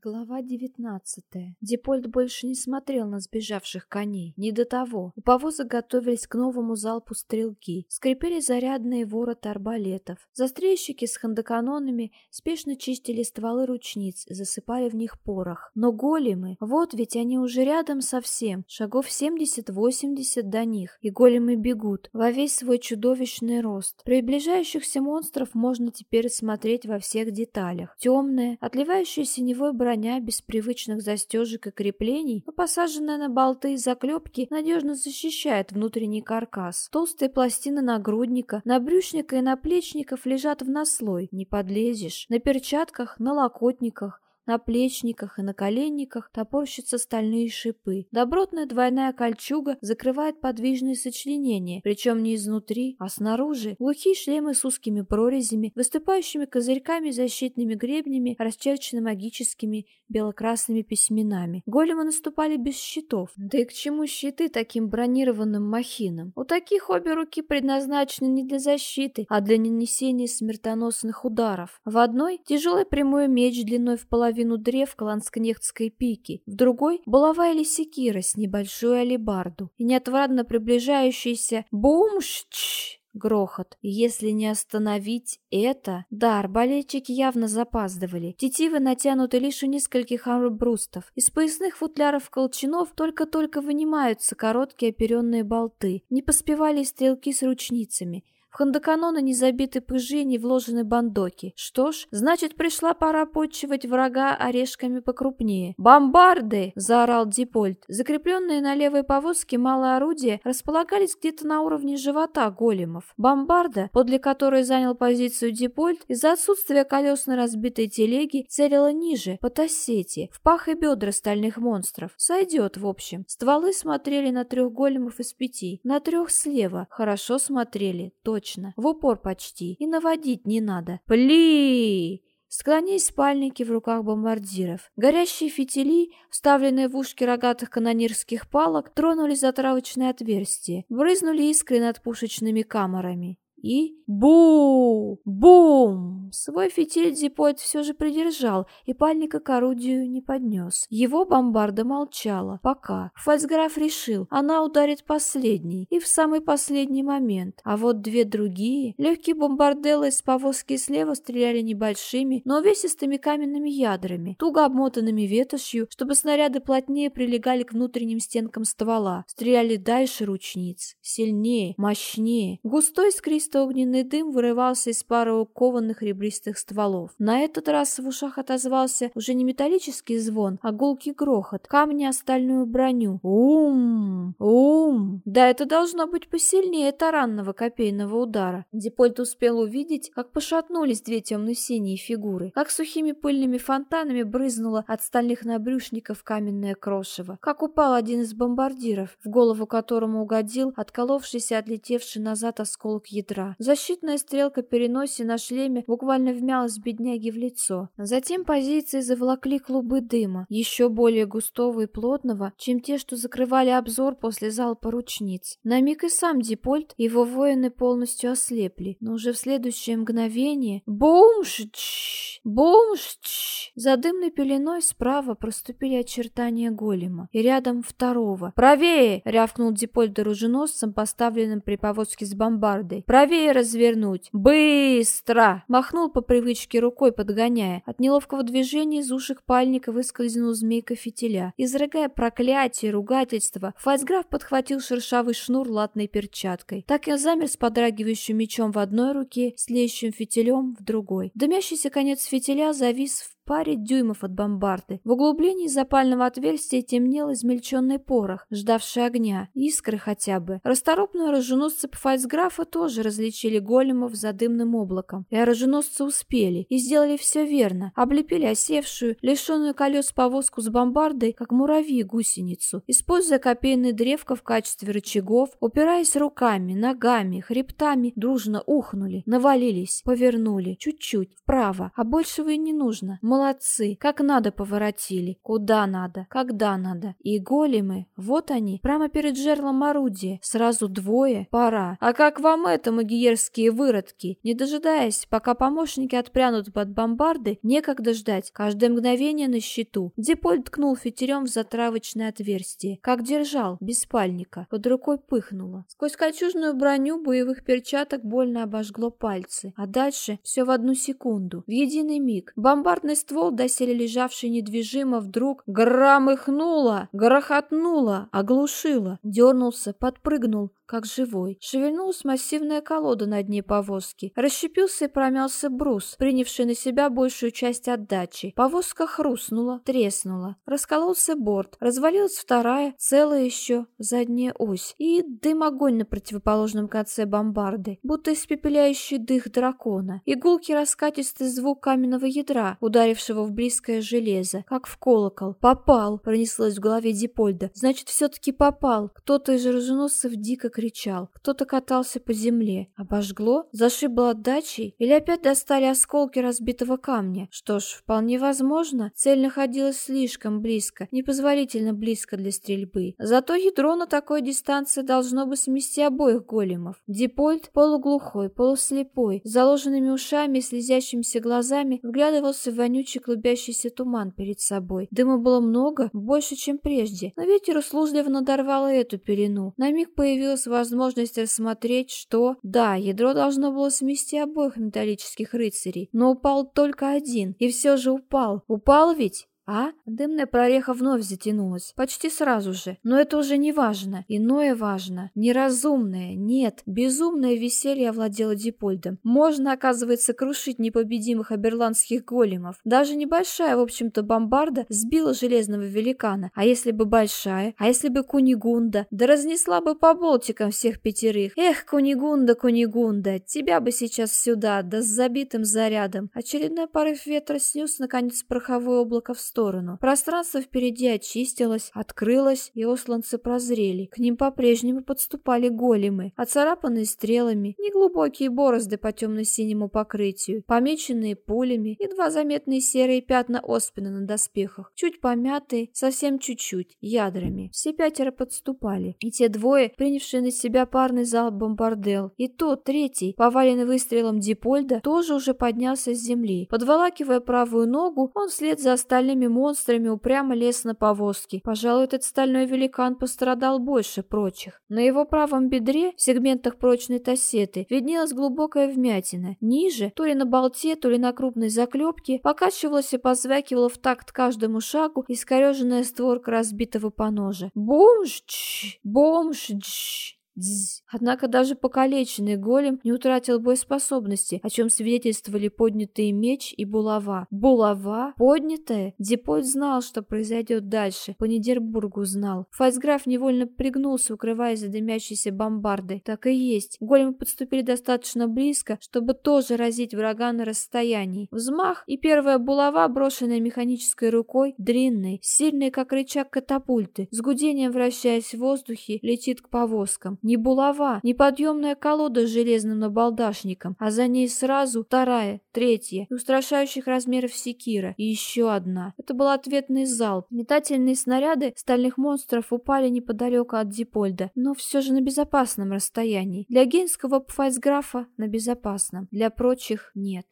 Глава девятнадцатая. Депольт больше не смотрел на сбежавших коней. Не до того. У повоза готовились к новому залпу стрелки. Скрипели зарядные ворота арбалетов. Застрельщики с хандоканонами спешно чистили стволы ручниц и засыпали в них порох. Но големы, вот ведь они уже рядом совсем, шагов семьдесят-восемьдесят до них, и големы бегут во весь свой чудовищный рост. Приближающихся монстров можно теперь смотреть во всех деталях. Темная, отливающая синевой броня броня без привычных застежек и креплений, но посаженная на болты и заклепки надежно защищает внутренний каркас. Толстые пластины нагрудника, набрючника и наплечников лежат в наслой, не подлезешь. На перчатках, на локотниках, на плечниках и на коленниках топорщатся стальные шипы. Добротная двойная кольчуга закрывает подвижные сочленения, причем не изнутри, а снаружи. Глухие шлемы с узкими прорезями, выступающими козырьками защитными гребнями, расчерчены магическими белокрасными письменами. Големы наступали без щитов. Да и к чему щиты таким бронированным махинам? У таких обе руки предназначены не для защиты, а для нанесения смертоносных ударов. В одной тяжелый прямой меч длиной в половину половину древка ланскнехтской пики, в другой — булава или секира с небольшой алебарду и неотвратно приближающийся бумш грохот. Если не остановить это... Да, арбалетчики явно запаздывали. Тетивы натянуты лишь у нескольких арбрустов. Из поясных футляров колчанов только-только вынимаются короткие оперенные болты. Не поспевали стрелки с ручницами. В хандаканона не забиты пыжи, не вложены бандоки. Что ж, значит, пришла пора подчивать врага орешками покрупнее. «Бомбарды!» — заорал Дипольт. Закрепленные на левой повозке малые орудия располагались где-то на уровне живота големов. Бомбарда, подле которой занял позицию Дипольт, из-за отсутствия колес на разбитой телеге целила ниже, по тассете, в пах и бедра стальных монстров. Сойдет, в общем. Стволы смотрели на трех големов из пяти. На трех слева. Хорошо смотрели. Точно точно, в упор почти, и наводить не надо. Пли! Склонились спальники в руках бомбардиров. Горящие фитили, вставленные в ушки рогатых канонирских палок, тронули затравочные отверстия, брызнули искры над пушечными камерами. И бу бум Свой фитиль Зипоид все же придержал и пальника к орудию не поднес. Его бомбарда молчала, пока. Фальцграф решил, она ударит последний и в самый последний момент. А вот две другие, легкие бомбарделы из повозки слева стреляли небольшими, но увесистыми каменными ядрами, туго обмотанными ветошью, чтобы снаряды плотнее прилегали к внутренним стенкам ствола. Стреляли дальше ручниц, сильнее, мощнее. Густой скрист огненный дым вырывался из пары укованных ребристых стволов. На этот раз в ушах отозвался уже не металлический звон, а гулкий грохот, камни о стальную броню. Ум! Ум! Да это должно быть посильнее таранного копейного удара. Дипольт успел увидеть, как пошатнулись две темно-синие фигуры, как сухими пыльными фонтанами брызнуло от стальных набрюшников каменное крошево, как упал один из бомбардиров, в голову которому угодил отколовшийся отлетевший назад осколок ядра ветра. Защитная стрелка переноси на шлеме буквально вмялась бедняги в лицо. Затем позиции заволокли клубы дыма, еще более густого и плотного, чем те, что закрывали обзор после залпа ручниц. На миг и сам Дипольт, его воины полностью ослепли, но уже в следующее мгновение бумш бумш За дымной пеленой справа проступили очертания голема, и рядом второго. «Правее!» — рявкнул Дипольт оруженосцем, поставленным при повозке с бомбардой. «Правее!» Правее развернуть! Быстро!» Махнул по привычке рукой, подгоняя. От неловкого движения из ушек пальника выскользнул змейка фитиля. Изрыгая проклятие, ругательство, фальцграф подхватил шершавый шнур латной перчаткой. Так и замер с подрагивающим мечом в одной руке, с леющим фитилем в другой. Дымящийся конец фитиля завис в паре дюймов от бомбарды. В углублении запального отверстия темнел измельченный порох, ждавший огня, искры хотя бы. Расторопные оруженосцы фальцграфа тоже различили големов за дымным облаком. И оруженосцы успели, и сделали все верно. Облепили осевшую, лишенную колес повозку с бомбардой, как муравьи гусеницу, используя копейные древко в качестве рычагов, упираясь руками, ногами, хребтами, дружно ухнули, навалились, повернули, чуть-чуть, вправо, а большего и не нужно. Мол, Молодцы, как надо поворотили, куда надо, когда надо. И големы, вот они, прямо перед жерлом орудия, сразу двое, пора. А как вам это, магиерские выродки? Не дожидаясь, пока помощники отпрянут под бомбарды, некогда ждать, каждое мгновение на счету. Диполь ткнул фитерем в затравочное отверстие, как держал, без спальника, под рукой пыхнуло. Сквозь кольчужную броню боевых перчаток больно обожгло пальцы, а дальше все в одну секунду, в единый миг. Бомбардный ствол, доселе лежавший недвижимо, вдруг громыхнуло, грохотнуло, оглушило, дернулся, подпрыгнул, как живой. Шевельнулась массивная колода на дне повозки. Расщепился и промялся брус, принявший на себя большую часть отдачи. Повозка хрустнула, треснула. Раскололся борт. Развалилась вторая, целая еще, задняя ось. И дым-огонь на противоположном конце бомбарды, будто испепеляющий дых дракона. Игулки раскатистый звук каменного ядра, ударившего в близкое железо, как в колокол. «Попал!» — пронеслось в голове Дипольда. «Значит, все-таки попал!» Кто-то из оруженосцев дико кричал. Кто-то катался по земле. Обожгло? Зашибло отдачей? Или опять достали осколки разбитого камня? Что ж, вполне возможно. Цель находилась слишком близко, непозволительно близко для стрельбы. Зато ядро на такой дистанции должно бы смести обоих големов. Дипольт, полуглухой, полуслепой, с заложенными ушами и слезящимися глазами, вглядывался в вонючий клубящийся туман перед собой. Дыма было много, больше, чем прежде, но ветер услужливо надорвал эту пелену. На миг появилась возможность рассмотреть, что... Да, ядро должно было смести обоих металлических рыцарей, но упал только один, и все же упал. Упал ведь? А? Дымная прореха вновь затянулась. Почти сразу же. Но это уже не важно. Иное важно. Неразумное, нет, безумное веселье овладело Дипольдом. Можно, оказывается, крушить непобедимых аберландских големов. Даже небольшая, в общем-то, бомбарда сбила железного великана. А если бы большая? А если бы Кунигунда? Да разнесла бы по болтикам всех пятерых. Эх, Кунигунда, Кунигунда, тебя бы сейчас сюда, да с забитым зарядом. Очередной порыв ветра снес, наконец, пороховое облако в сторону сторону. Пространство впереди очистилось, открылось, и осланцы прозрели. К ним по-прежнему подступали големы, оцарапанные стрелами, неглубокие борозды по темно-синему покрытию, помеченные пулями, едва заметные серые пятна оспина на доспехах, чуть помятые, совсем чуть-чуть, ядрами. Все пятеро подступали, и те двое, принявшие на себя парный залп бомбардел, и тот, третий, поваленный выстрелом Дипольда, тоже уже поднялся с земли. Подволакивая правую ногу, он вслед за остальными монстрами упрямо лез на повозки. Пожалуй, этот стальной великан пострадал больше прочих. На его правом бедре, в сегментах прочной тассеты, виднелась глубокая вмятина. Ниже, то ли на болте, то ли на крупной заклепке, покачивалась и позвякивала в такт каждому шагу искореженная створка разбитого поножа. Бомж-дж! Бомж-дж! Дзь. Однако даже покалеченный голем не утратил боеспособности, о чем свидетельствовали поднятые меч и булава. Булава? Поднятая? Дипот знал, что произойдет дальше. По Нидербургу знал. Фальцграф невольно пригнулся, укрываясь за дымящейся бомбардой. Так и есть. Големы подступили достаточно близко, чтобы тоже разить врага на расстоянии. Взмах, и первая булава, брошенная механической рукой, длинной, сильной, как рычаг катапульты, с гудением вращаясь в воздухе, летит к повозкам. Не булава, не подъемная колода с железным набалдашником, а за ней сразу вторая, третья, и устрашающих размеров секира, и еще одна. Это был ответный залп. Метательные снаряды стальных монстров упали неподалеку от Дипольда, но все же на безопасном расстоянии. Для гейнского пфайсграфа на безопасном, для прочих нет.